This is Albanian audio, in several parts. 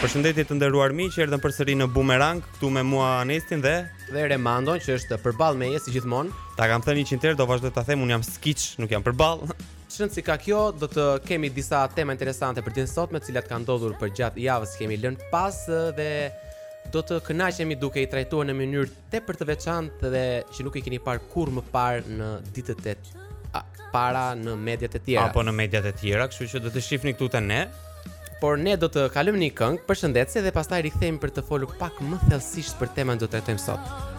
Përshëndetje të nderuar miq, erdhëm përsëri në Bumerang këtu me mua Anestin dhe dhe Remandon që është përballë meje si gjithmonë. Ta kam thënë 100 herë, do vazhdoj ta them, un jam skiç, nuk jam përballë. Çën si ka kjo, do të kemi disa tema interesante për ditën sot të cilat kanë ndodhur përgjatë javës që kemi lënë pas dhe do të kënaqemi duke i trajtuar në mënyrë tepër të veçantë dhe që nuk i keni parë kurrë më parë në ditët e para në mediat e tjera. Apo në mediat e tjera, kështu që do të shihni këtu te ne. Por ne do të kalojmë në një këngë përshëndetëse dhe pastaj rikthehemi për të folur pak më thellësisht për temën që do të trajtojmë sot.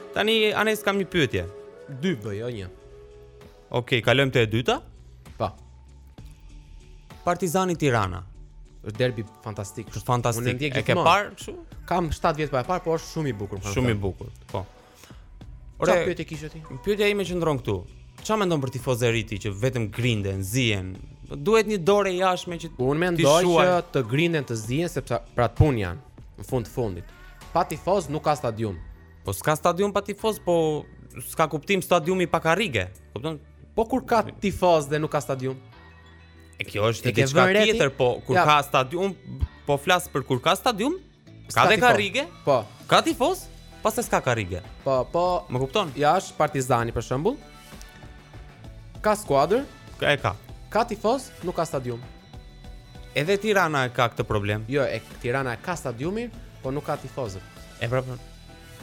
Tani Anes kam një pyetje. Dy bëj, jo një. Okej, okay, kalojmë te e dyta. Po. Partizani Tirana. Është derbi fantastik. Është fantastik. Unë ndjek gjithmonë. E ke parë kështu? Kam 7 vjet pa e parë, por është shumë i bukur. Shumë i bukur. Po. Ça, çfarë pyetje kishe ti? Pyetja ime qëndron këtu. Çfarë mendon për tifozeritë që vetëm grinden, zien? Duhet një dorë e jashtme që t'i Unë mendoj që të grinden të zien sepse për atë punë janë në fund fundit. Pa tifoz nuk ka stadium. Po s'ka stadium pa tifoz, po s'ka kuptim stadiumi pa karrige. Kupton? Po kur ka tifoz dhe nuk ka stadium? E kjo është diçka tjetër, po kur ja. ka stadium, po flas për kur ka stadium, ka dhe karrige? Po. Ka tifoz? Pastaj s'ka karrige. Po, po. Më kupton? Ja është Partizani për shembull. Ka skuadër? Ka e ka. Ka tifoz, nuk ka stadium. Edhe Tirana e ka këtë problem. Jo, e Tirana e ka stadiumin, po nuk ka tifozët. E pra, pra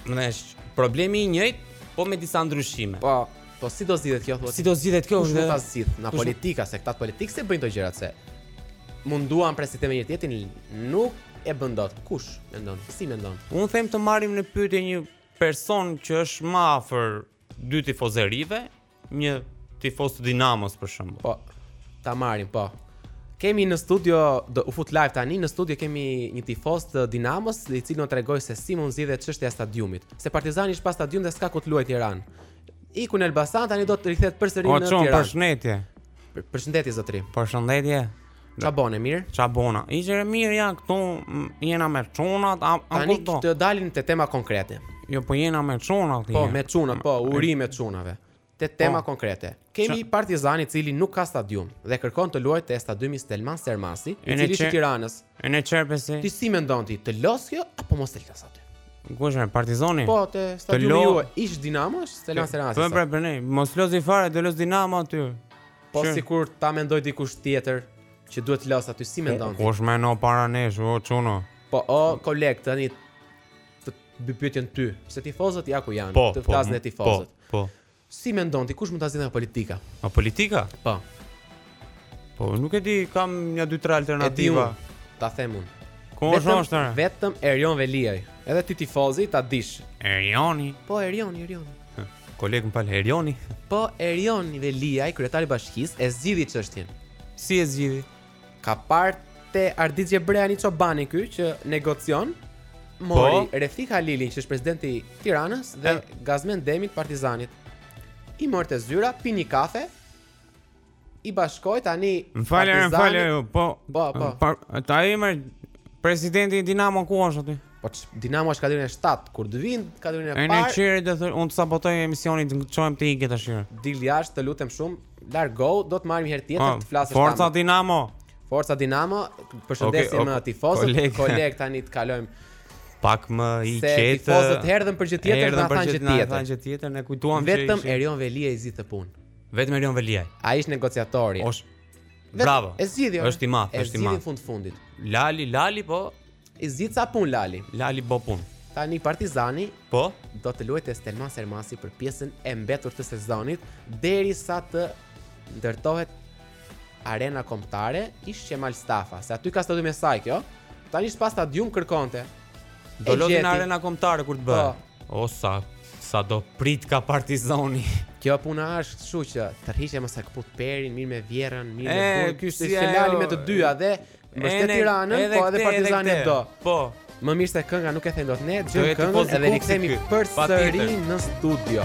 me ne është problemi i njëjtë, po me disa ndryshime. Po, po si do zgjidhet kjo? Po, si do zgjidhet kjo? Kush do ta zgjidh? Na politika se këta politikë se bëjnë dot gjërat se munduan për sistemin e tjetrin, nuk e bën dot. Kush mendon? Si mendon? Un them të marrim në pyetje një person që është më afër dy tifozerive, një tifoz të Dinamos për shembull. Po. Ta marrim, po. Kemi në studio u fut live tani në studio kemi një tifoz të Dinamos i cili do na tregojë se si mund zgjidhet çështja e stadiumit. Se Partizani është pa stadium dhe s'ka ku të luajë Tiranë. Iku në Elbasan tani do të rikthehet përsëri në Tiranë. O çun përshëndetje. Përshëndetje zotëri. Përshëndetje. Ça bone, mirë? Ça bona? Shyqyr mirë, ja, këtu jena me çunat, a, a Tani këtu? të dalim te tema konkrete. Jo, po jena me çunat, Po, me çunat, po, urime çunave. Te po. tema po. konkrete. Kemi Ça... Partizani i cili nuk ka stadium dhe kërkon të luajë te stadiumi Selman Stërmasi, i cili është i Tiranës. E në qerpesi. Ti si mendon ti, të lozë kjo, apo mos të lozë aty? Kush me Partizani? Po, te stadiumi juaj ish Dinamo, Selman Stërmasi. Po, pra, për ne, mos lozi fare, të lozë Dinamo aty. Po sikur ta mendojë dikush tjetër që duhet të flasë aty si mendon ti? Kush mendon para nesh, o çuno. Po o koleg tani të bëj pyetjen ty, pse tifozët ja ku janë, po, të po, flasin po, e tifozët. Po, po. Si mendon ti kush mund ta zgjidhë nga politika? A politika? Po. Po, nuk e di, kam një dy tre alternativa. E di ta them unë. Ku është është? Vetëm Erion Veliaj. Edhe ti tifozi ta dish. Erioni. Po Erioni, Erioni. Koleg më fal, Erioni? Po, Erioni Veliaj, kryetari i bashkisë, e zgjidhi çështjen. Si e zgjidhi? Ka parë te Ardit Gjebrea një çoban ky që negocion, mori po? Refik Halilin që është presidenti i Tiranës dhe e... Gazmen Demin e Partizanit. I mori te zyra, pinë një kafe, i bashkoi tani Më fal, më fal, po. Po, po. po ta marrë presidenti i Dinamos ku është aty? Po Dinamo është kategorinë e 7, kur të vijë në kategorinë e parë. Ai çeri do thonë unë sabotoj emisionin, të çohem te iki tash. Dil jashtë, të lutem shumë. Largohu, do të të marrim herë tjetër ah, të flasësh. Forca Dinamo. Forca Dinamo. Përshëndesim okay, okay. tifozët, koleg. koleg tani të kalojmë pak më i qetë. Se tifozët erdhën për gjë tjetër, na thanë gjë tjetër. Vetëm Erion Veliaj e zgjidh këtë punë. Vetëm Erion Veliaj. Ai është negociatori. Osh. Bravo. E zgjidhi. Është i madh, është i madh. Në fund të fundit. Lali, Lali po i zgjidh ca punë Lali. Lali bën punë. Tani Partizani po do të luajë te Selman Stërmasi për pjesën e mbetur të sezonit derisa të ndërtohet Arena Kombëtare ish Qemal Stafa. Se aty ka stadium e saj kjo. Tani s'pati stadium kërkonte. Do luajë në Arena Kombëtare kur të bëhet. Po. O sa do pritka Partizani. Kjo puna është kështu që tërhiqe mos e këput perin, mirë me vjerrën, mirë me burrin. Ky është Lali me të dyja dhe mbështet Tiranën, po edhe Partizanin e do. Po. Më mirë se kënga nuk e themi dot ne, dëgjojmë këngën edhe rikthehemi përsëri në studio.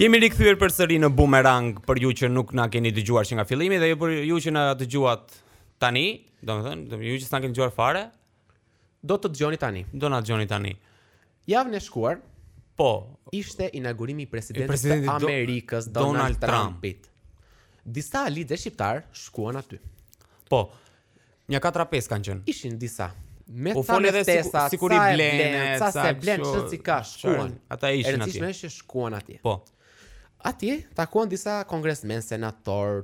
Jemi rikthyer përsëri në Boomerang për ju që nuk na keni dëgjuar që nga fillimi dhe për ju që na dëgjuat tani, domethënë, do ju që s'na keni dëgjuar fare, do të dëgjoni tani. Do na dëgjoni tani. Javën e shkuar, po, ishte inaugurimi i presidentit, presidentit të Amerikës Donald, Donald Trump. Disa liderë shqiptarë shkuan aty. Po, Nja katër a pesë kanë qenë. Ishin disa. Po sa me ftesa, si, sa e blenë, sa s'e blenë, gjithsesi, shkuan. Ata ishin atje. E rëndësishme që shkuan atje. Po. Atje, takuan disa kongresmenë, senatorë,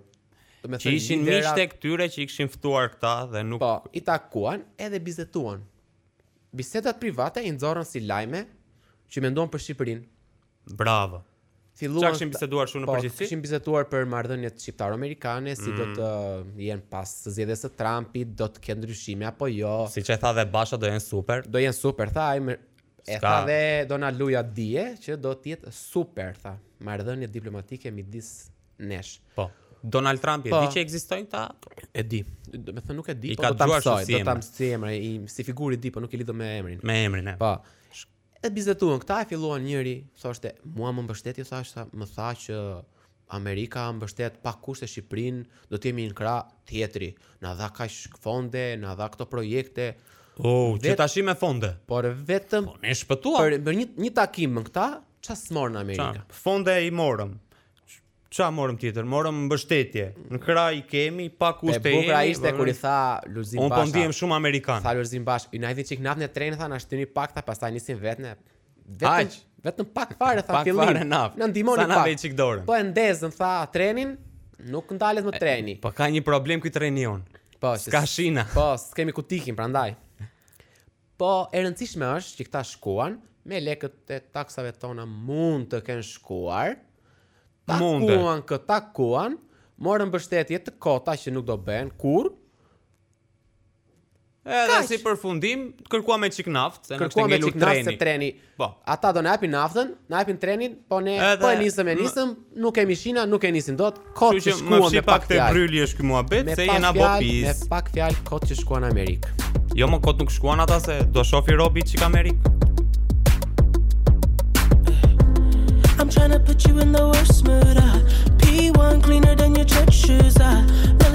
domethënë që ishin miqtë e këtyre që i kishin ftuar këta dhe nuk... Po, i takuan edhe biseduan. Bisedat private i nxorën si lajme që menduan për Shqipërinë. Bravo. Filluan. Çfarë kishim biseduar shumë në po, përgjithësi? Kishim biseduar për marrëdhëniet shqiptaro-amerikane, si mm. do të mm. jenë pas zgjedhjes së Trumpit, do të ketë ndryshime apo jo. Siç e tha dhe Basha do jenë super. Do jenë super, tha ai. E tha dhe Donald Luja dje që do të jetë super, tha. Marrëdhëniet diplomatike midis nesh. Po. Donald Trump, po, e di që ekzistojnë këta? E di. Domethënë nuk e di, po do ta mësoj, do ta mësoj emrin, si figurë i di, po nuk e lidh me emrin. Me emrin, e. Po. E biseduan këta e filluan njëri thoshte mua më mbështeti thashë më tha që Amerika mbështet pa kushte Shqipërinë, do të jemi në krah tjetri. Na dha kaq fonde, na dha këto projekte. Oh, që tashi me fonde. Por vetëm po, ne shpëtuam. Për, për një, një takim me këta, ça s'morën në Amerikë? Ça? Fonde i morëm. Ça morëm tjetër? Morëm mbështetje. Në krah i kemi, pa kushte i kemi. E bukra ishte kur i tha Lulzim Basha. Unë po ndihem shumë amerikan. Tha Lulzim Basha, na hidhni çik naftë në tren, tha na shtyni pak, tha pastaj nisim vetë ne... Vetëm, vetëm pak fare, tha fillim. Pak fare naftë. Na ndihmoni pak. Sa na vë çik dorën. Po e ndezëm, tha trenin, nuk ndalet më treni. Po ka një problem ky treni jonë. Po, s'ka shina. Po, s'kemi ku të ikim, prandaj. Po e rëndësishme është që këta shkuan, me lekët e taksave tona mund të kenë shkuar, takuan kë takuan, morën mbështetje të kota që nuk do bëhen kurrë. Edhe si përfundim, kërkuam një çik naftë, kërkuam një çik naftë se treni. Po. Ata do na japin naftën, na japin trenin, po ne Edhe, po e nisëm e nisëm, nuk kemi shina, nuk e nisim dot. Kot që shkuan me pak te bryli është ky muhabet se jena bo pis. Me pak fjalë kot që shkuan në Amerikë. Jo mo kot nuk shkuan ata se do shofi robi çik Amerikë. I'm trying to put you in the worst mood. Uh, P1 cleaner than your church shoes. Uh,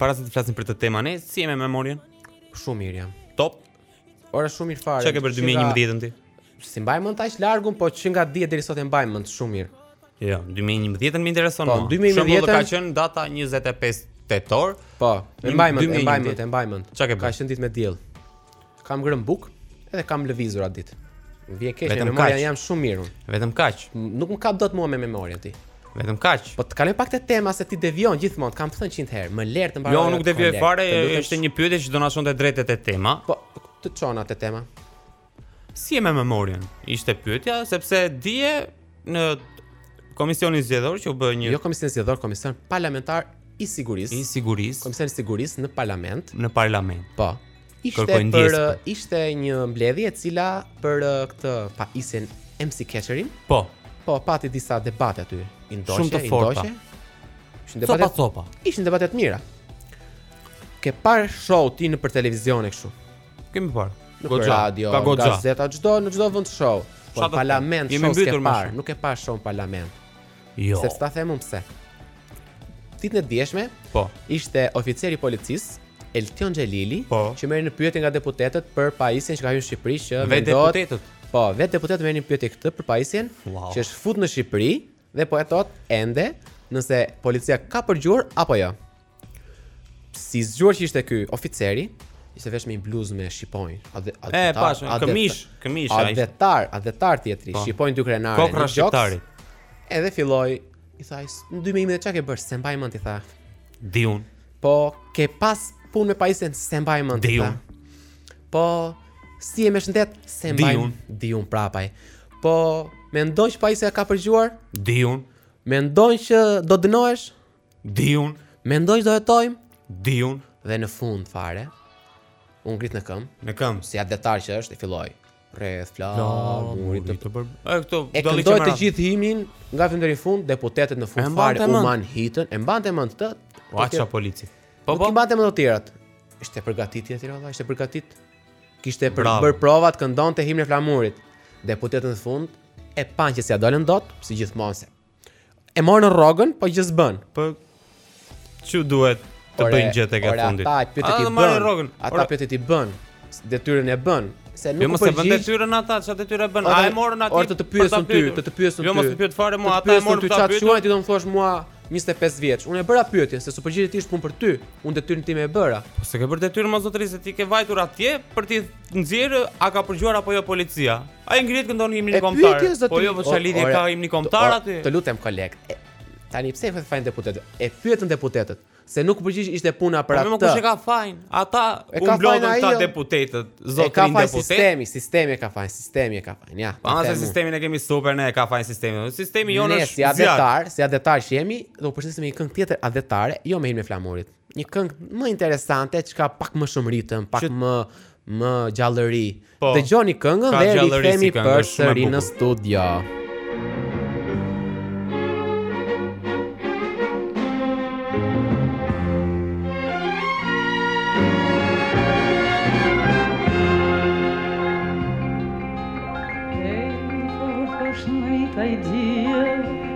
Para se të flasim për këtë temë, Nesti, si je me memorien? Shumë mirë jam. Top. Ora shumë mirë fare. Ça ke bërë në 2011-ën ti? S'i mbaj mend aq larg unë, po që nga dje deri sot e mbaj mend shumë mirë. Jo, 2011-ën më intereson. Po, 2011-ën ka qenë data 25 tetor. Po, e mbaj mend, e mbaj mend, e mbaj mend. Ça ke bërë? Ka qenë ditë me diell. Kam ngrënë bukë dhe kam lëvizur atë ditë. Më vjen keq, po me memorien jam shumë mirë. Vetëm kaq. Nuk më kap dot mua me memorien ti. Vetëm kaq. Po të kalojmë pak te tema se ti devion gjithmonë, kam thënë 100 herë, më lër të mbaroj. Jo, nuk devioj fare, ishte një pyetje që do na çonte drejt te tema. Po, të çon te tema. Si je me memorien? Ishte pyetja sepse dje në komisionin zgjedhor që u bë një Jo komisioni zgjedhor, komisioni parlamentar i sigurisë. I sigurisë. Komisioni i sigurisë në parlament. Në parlament. Po. Ishte për ishte një mbledhje e cila për uh, këtë pajisjen IMSI Catcherin. Po. Po pati disa debate aty. Indoshe, Shumë të forta. Ishin debate të forta, të forta. Ishin debate të mira. Ke par show ti nëpër televizione kështu. Kemi par. Në goxha, radio, ka goxha. Gazeta çdo në çdo vend show. Po parlament show ke parë, nuk e pa show parlament. Jo. Se pse, ta them unë pse. Ditën e djeshme, po. ishte oficeri i policisë, Eltion Xhelili, po. që merrej në pyetje nga deputetët për pajisjen që ka hyrë në Shqipëri, që vetë deputetët. Po, vetë deputetët merrnin në pyetje këtë për pajisjen wow. që është fut në Shqipëri dhe po hetohet ende nëse policia ka përgjur apo jo. Si i zgjuar që ishte ky oficeri, ishte vesh me një bluzë me shqiponjë. Atdhetar. E pash, me këmish, këmish ai. Atdhetar, atdhetar tjetri, po. shqiponjë dy krenare. Kokërr shqiptari. Edhe filloi i tha, "Në dy mijë e çka ke bërë? S'e mbaj mend i tha." S'di unë. Po, ke pas punë me pajisjen s'e mbaj mend. S'di unë. Po, si je me shëndet s'e mbaj. S'di unë, s'di unë prapë ai. Po, mendon që pajisja ka përgjuar? S'di unë. Mendon që do dënohesh? S'di unë. Mendon që do jetojmë. S'di unë. Dhe në fund fare, u ngrit në këmbë. Në këmbë. Si atdhetar që është, e filloi. Rreth flamurit të për. E, këto, e këndoi të gjithë himnin, nga fundi deri në fund, deputetet në fund fare, u mahnitën, e mbante mend të... Po atë po polici. Po, po. Nuk i mbante mend të tjerat. Ishte përgatit tjetri, lal, ishte përgatit. Kishte për, bërë provat, këndonte himnin e flamurit. Deputetet në fund, e panë që s'ia dalin dot, si gjithmonë se E morën rrogën, po gjë s'bënë. Po ç'u duhet të bëjnë gjë tek fundi. Ata pyetjet i bënë. Ata pyetjet i bënë. Detyrën e bënë. Se nuk jo, po bënë detyrën ata, çfarë detyre bënë? A e morën aty? Ata të pyesin ty, të të pyesin ty. Jo, mos të pyet fare mua, ata e morën ta pyesin. Çfarë ti do të thuash mua 25 vjeç? Unë e bëra pyetjen se s'u përgjigje ti është punë për ty. Unë detyrën time e bëra. Po s'e ke bërë detyrën more zotëri se ti ke vajtur atje për t'i nxjerrë a ka përgjuar apo jo policia. Ai ngrihet këndon himnin kombëtar. Po jo, po çfarë lidhje ka himni kombëtar aty? Të lutem koleg. Tani pse u vë fajin deputetëve? E pyetën deputetët se nuk u përgjigj ishte puna për atë. Po kush e ka fajin? Ata e kanë fajin, ai. Ata deputetët, zotërinj deputetë. E ka fajin sistemi, sistemi e ka fajin, sistemi e ka fajin. Ja. Po se sistemin e kemi super ne, e ka fajin sistemi. Sistemi jonë është. Ne si atdhetar, si atdhetar që jemi, do të përshtatim një këngë tjetër atdhetare, jo me himnin e flamurit. Një këngë më interesante, që ka pak më shumë ritëm, pak më më gjallëri. Po, Dëgjoni këngën dhe rikthehemi përsëri në studio. Hey,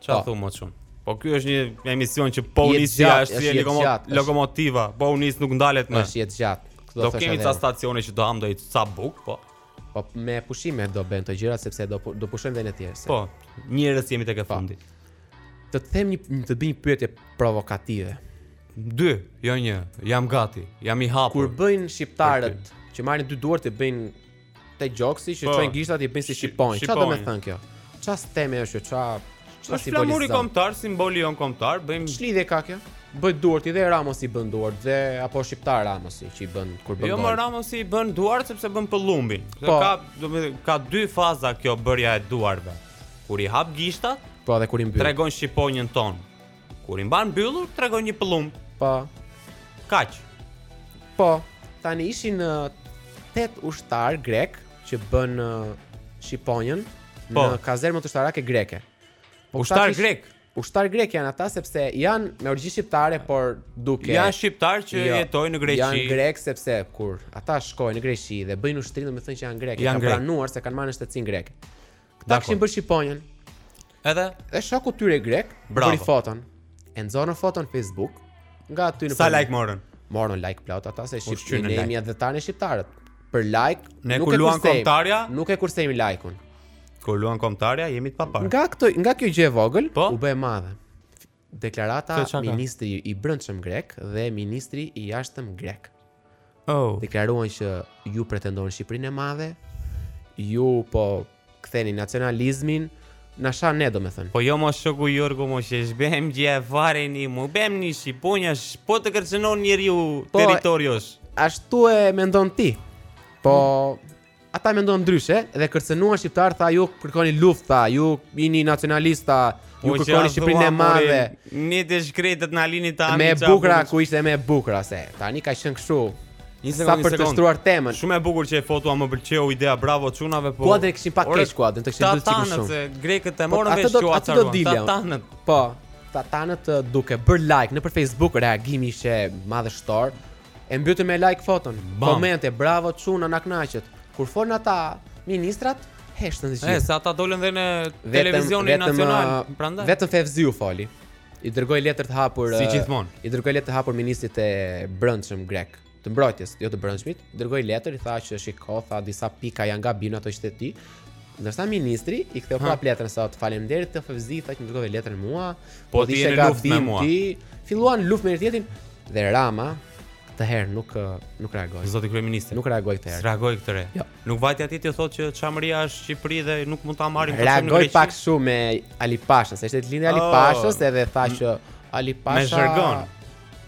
Çfarë po. thua më çun? Po ky është një emision që po nis ai është si lokomot lokomotiva, po nis nuk ndalet më. Është jetë gjatë. Do kemi ca stacione që do hamë ndonjë ca buk, po. Po me pushime do bëhen këto gjëra sepse do do pushojmë vende të tjera. Po, njerëz jemi tek e po. fundit. Të të them një të bëj një pyetje provokative. Dy, jo një. Jam gati. Jam i hapur. Kur bëjnë shqiptarët që marrin dy duart e bëjnë Te gjoksi që po. çojnë gishtat i bëjnë si shqiponjë. Çfarë do të thotë kjo? Çfarë stemi është kjo? Çfarë çfarë simbolizon? Flamuri kombëtar, simboli jon kombëtar, po më ç'lidhje ka kjo? Bën duart edhe Ramosi i bën duart dhe a është shqiptar Ramosi që i bën kur bën. Jo, më Ramosi i bën duart sepse bën pëllumbin. Po. Ka do të ka dy faza kjo bërja e duarve. Kur i hap gishtat, po edhe kur i mbyll. Tregon shqiponjën tonë. Kur i mban mbyllur, tregon një pëllumb. Po. Kaq. Po. Tani ishin uh, tetë ushtarë grek që bënë uh, shqiponjën po. në kazermën ushtarake greke. Po ushtar ish... grek. Ushtar grek janë ata sepse janë me origjinë shqiptare, por duke janë shqiptar që jo, jetojnë në Greqi. Janë grek sepse kur ata shkojnë në Greqi dhe bëjnë ushtrinë, domethënë që janë grek, janë kanë grek. pranuar se kanë marrë shtetësinë greke. Këta kishin bërë shqiponjën. Edhe një shoku tyre grek, bëri foton. E nxorrën foton në Facebook. Nga aty në Sa përmi. like morën? Morën like plot ata se po, shqiptarët ne jemi edhe tani shqiptarët. Për like ne kur luan kombëtarja, nuk e kursejmë like-un. Kur luan kombëtarja jemi të paparë. Nga këto, nga kjo gjë e vogël, po? u bë e madhe. Deklarata ministri i brendshëm grek dhe ministri i jashtëm grek. Oh. Deklaruan që ju pretendoni Shqipërinë e Madhe, ju po ktheni nacionalizmin, na shanë ne domethënë. Po jo mo shoku Jorgo mo që s'bëmë gjë fare ne, ne bëmë një shqiponjë, po të kërcënon njeriu po, territorin. Ashtu e mendon ti. Po Ata menduan ndryshe dhe kërcënuan shqiptarët tha ju kërkoni luftë tha ju jini nacionalista ju po kërkoni Shqipërinë e madhe ne të shkretët na lini tha më e bukura ku ishte më e bukura se tani ka qenë kështu Një sekond, sa për të shtruar temën. Shumë e bukur qe fotoja më pëlqeu ideja, bravo çunave po. Kuadri kishin pak keq kuadrin, të kishin bërë çik më shumë. Të tanët se grekët e po, morën vesh që atë do dilja. Të tanët. Po. Të tanët duke bër like nëpër Facebook reagimi ishte madhështor. E mbytën me like foton, komente, bravo çuna na kënaqët. Kur folën ata ministrat, heshtën të gjithë. se ata dolën dhe në televizionin nacional, uh, prandaj. Vetëm Fevziu foli. I dërgoi letër të hapur si uh, gjithmonë. I dërgoi letër të hapur ministrit të brendshëm grek, të mbrojtjes, jo të brendshmit. Dërgoi letër i tha që shiko, tha disa pika janë gabim ato që thua ti. Ndërsa ministri i ktheu prapë letrën tha faleminderit zoti Fevzi, tha që më dërgoi letrën mua. Po, po ti je në luftë me mua. Ti filluan luftë me tjetrin, Dhe Rama këtë herë nuk nuk reagoi. Zoti kryeministër. Nuk reagoi këtë herë. Reagoi këtë herë. Jo. Nuk vajti atje të thotë që Çamëria është Shqipëri dhe nuk mund ta marrim këtë në Greqi. pak shumë me Ali Pashën, se ishte të lindë Ali oh. Pashës edhe tha që Ali Pasha me zhargon.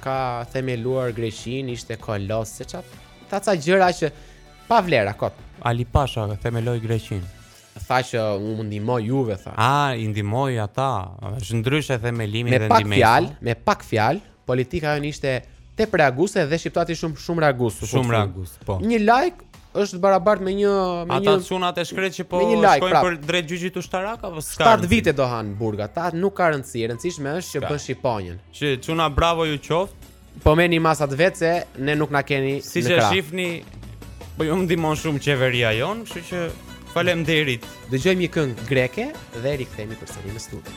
Ka themeluar Greqinë, ishte kolos se ça. Tha ca gjëra që pa vlera kot. Ali Pasha themeloi Greqinë. Tha që u më ndihmoi juve tha. Ah, i ndihmoi ata. Është ndryshe themelimi dhe ndihmimi. Me pak fjalë, me pak fjalë. politika jonë ishte tepër reaguese dhe shqiptari shumë shumë reagues. Shumë reagues, po. Një like është barabartë me një me Ata një Ata çunat e shkretë që po like, shkojnë prap. për drejt gjyqit ushtarak apo s'ka. 7 vite do hanë burg ata, nuk ka rëndësi, e rëndësishme është që bën shqiponjën. Që çuna bravo ju qoftë. Po merrni masat vetë se ne nuk na keni si në krah. Siç shifni po ju ndihmon shumë qeveria jonë, kështu që faleminderit. Dëgjojmë një këngë greke dhe rikthehemi përsëri në studio.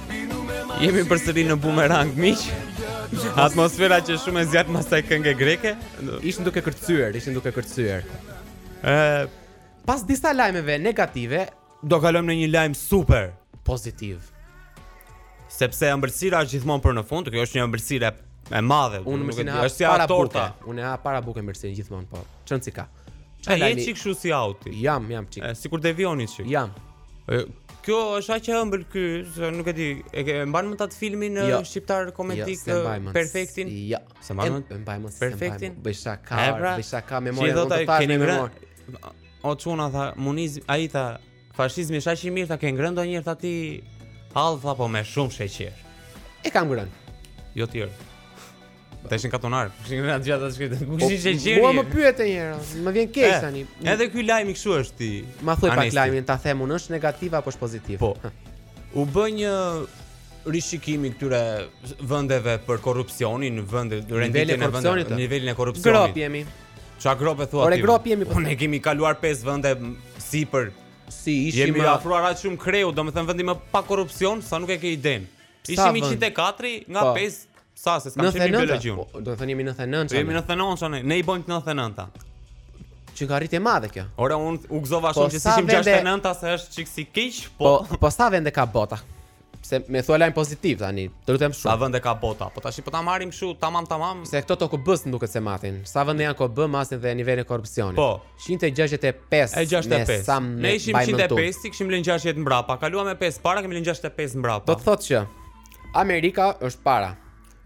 Jemi përsëri në bumerang miq. Atmosfera qe shumë e zjarrtë mas kësaj kënge greke, ishin duke kërcyer, ishin duke kërcyer. Ë pas disa lajmeve negative, do kalojmë në një lajm super pozitiv. Sepse ëmbëlsira është gjithmonë për në fund, kjo është një ëmbëlsirë e madhe. Unë nuk e di, është si ato torta. Unë ha para bukës ëmbëlsirë gjithmonë, po. Çon si ka. A je çik kshu si auti? Jam, jam çik e, Sikur devijoni çik? Jam e, Kjo është aq e ëmbël ky, se nuk e di, e, e mban mend atë filmin në jo. shqiptar komedik jo, Prefektin? Ja, jo. s'e mban mend mban mend Prefektin? Bëj sa ka, pra, bëj sa ka memoria, do të tash me memoria. O çuna tha, munizmi, ai tha, fashizmi është aq i mirë ta ke ngrënë ndonjëherë ta ti hallvë po me shumë sheqer. E kam ngrënë. Jo tjerë. Ata ishin katunarë. Ishin nga fshati të shkretë. Kush po, ishte gjeri? Mua më pyet njëherë. Më vjen keq eh, tani. Edhe ky lajmi kshu është ti. Ma thuaj pak lajmin, ta them unë, është negativ apo është pozitiv? Po. U bë një rishikim i këtyre vendeve për korrupsionin, vende renditjen e vendeve, në nivelin e korrupsionit. Gropë jemi. Ça grope thua ti? Ore gropë jemi. Po ne kemi kaluar pesë vende sipër. Si ishim jemi afruar aq shumë kreut, domethënë vendi më i pakorruptuar, sa nuk e ke idenë. Ishim 104 nga 5 Sa se s'kam qenë në biologji unë. Po, do të thënë jemi 99. Jemi 99 tani. Ne i bëmë 99-ta. Çi ka arritje e madhe kjo. Ore unë u gëzova po shumë që s'ishim 69-ta se është çik si keq, po po, po sa vende ka bota? Se më thua lajm pozitiv tani. Të lutem shumë. Sa vende ka bota? Po tash po ta marrim kështu tamam tamam. Se këto të OKB-së duket se matin. Sa vende janë OKB matin dhe nivelin e korrupsionit. Po. 165. E 65. Ne ishim 105, kishim lënë 60 mbrapa. Kaluam me 5 para, kemi lënë 65 mbrapa. Do të thotë që Amerika është para.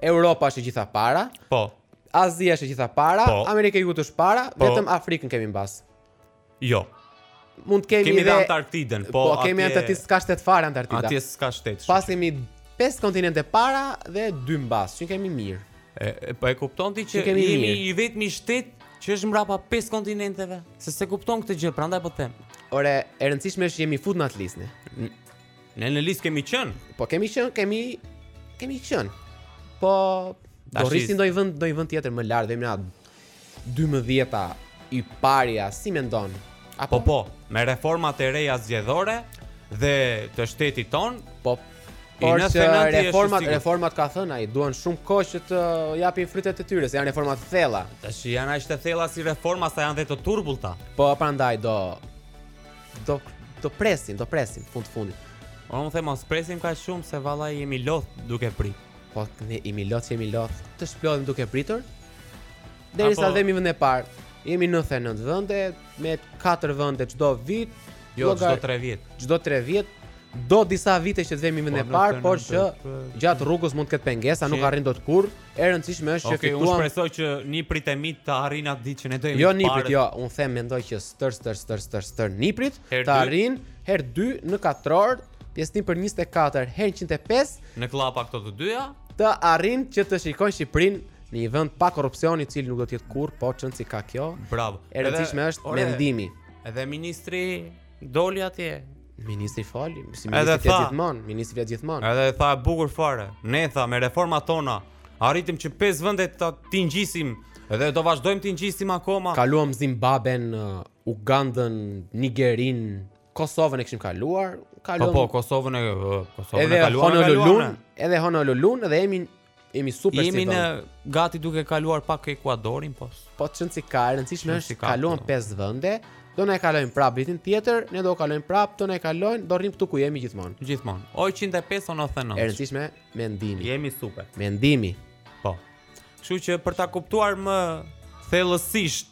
Europa është e gjitha para. Po. Azia është e gjitha para. Po. Amerika e Jugut është para, po. vetëm Afrikën kemi mbas. Jo. Mund të kemi, kemi dhe Antarktidën, po, po kemi atje... Antarktidë s'ka shtet fare Antarktida. Atje s'ka shtet. Pra kemi pesë kontinente para dhe dy mbas, që kemi mirë. E, e po e kupton ti që, që kemi jemi i vetmi shtet që është mbrapa pesë kontinenteve, se s'e kupton këtë gjë, prandaj po të them. Ore, e rëndësishme është që jemi fut në atë listë. Ne në listë kemi qenë. Po kemi qenë, kemi kemi qenë. Po do rrisin ndonjë vend, ndonjë vend tjetër më lart, vemi nga 12-ta i parja, si mendon? Apo po, po me reformat e reja zgjedhore dhe të shtetit ton, po Por që reformat, reformat ka thënë ai, duan shumë kohë që të japin frytet e tyre, se janë reforma të thella. Tash janë aq të thella si reforma sa janë dhe të turbullta. Po prandaj do Do do presim, do presim fund fundit. Unë po them mos presim kaq shumë se valla jemi lodh duke prit. Po ne jemi lodh, jemi lodh. Të shplodhim duke pritur. Derisa vemi vend i parë. Jemi 99 vende me 4 vende çdo vit. Jo, çdo 3 vjet. Çdo 3 vjet. Do disa vite që të vemi vend i po, parë, por që gjatë rrugës mund të ketë pengesa, nuk arrin dot kurrë. E rëndësishme është okay, që fituam. Okej, unë shpresoj që nipërit e mi të arrijnë atë ditë që ne do jemi jo, parë. Jo nipërit, jo, unë them mendoj që stër stër stër stër stërnipërit të arrijnë herë 2 në katror, pjesëtim për 24 herë 105 në klapa këto të dyja, të arrijnë që të shikojnë Shqipërinë në një vend pa korrupsion i cili nuk do të jetë kurrë po ç'rëndësi ka kjo. Bravo. E rëndësishme është mendimi. Edhe ministri Doli atje. Ministri fali, si ministri flet gjithmonë, ministri flet gjithmonë. Edhe e tha bukur fare. Ne tha me reformat tona arritëm që pesë vende t'i ngjisim dhe do vazhdojmë t'i ngjisim akoma. Kaluam Zimbabven, uh, Ugandën, Nigerinë, Kosovën e kishim kaluar, kaluam. Po po, Kosovën e uh, Kosovën e kaluam. Edhe Honolulun, edhe Honolulu dhe jemi Jemi super Jemi në gati duke kaluar pak Ekuadorin, po. Po ç'rëndësi ka, e rëndësishme është se kaluam 5 po. vende, do na e kalojnë prap vitin tjetër, ne do kalojmë prap, do na e kalojnë, do rrimë këtu ku jemi gjithmonë. Gjithmonë. O 105 o 99. E rëndësishme mendimi. Jemi super. Mendimi. Po. Kështu që për ta kuptuar më thellësisht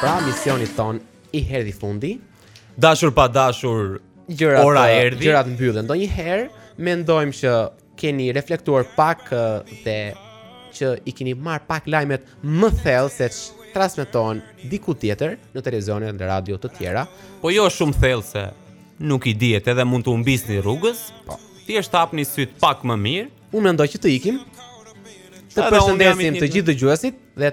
pra emisionit tonë i erdhi fundi. Dashur padashur, ora erdhi, gjërat mbyllen. Ndonjëherë mendojmë që keni reflektuar pak dhe që i keni marrë pak lajmet më thellë seç transmetohen diku tjetër në televizione dhe radio të tjera. Po jo shumë thellë se nuk i dihet edhe mund të humbisni rrugës. Po. Thjesht hapni sytë pak më mirë. Unë mendoj që të ikim. Të përshëndesim të gjithë dëgjuesit dhe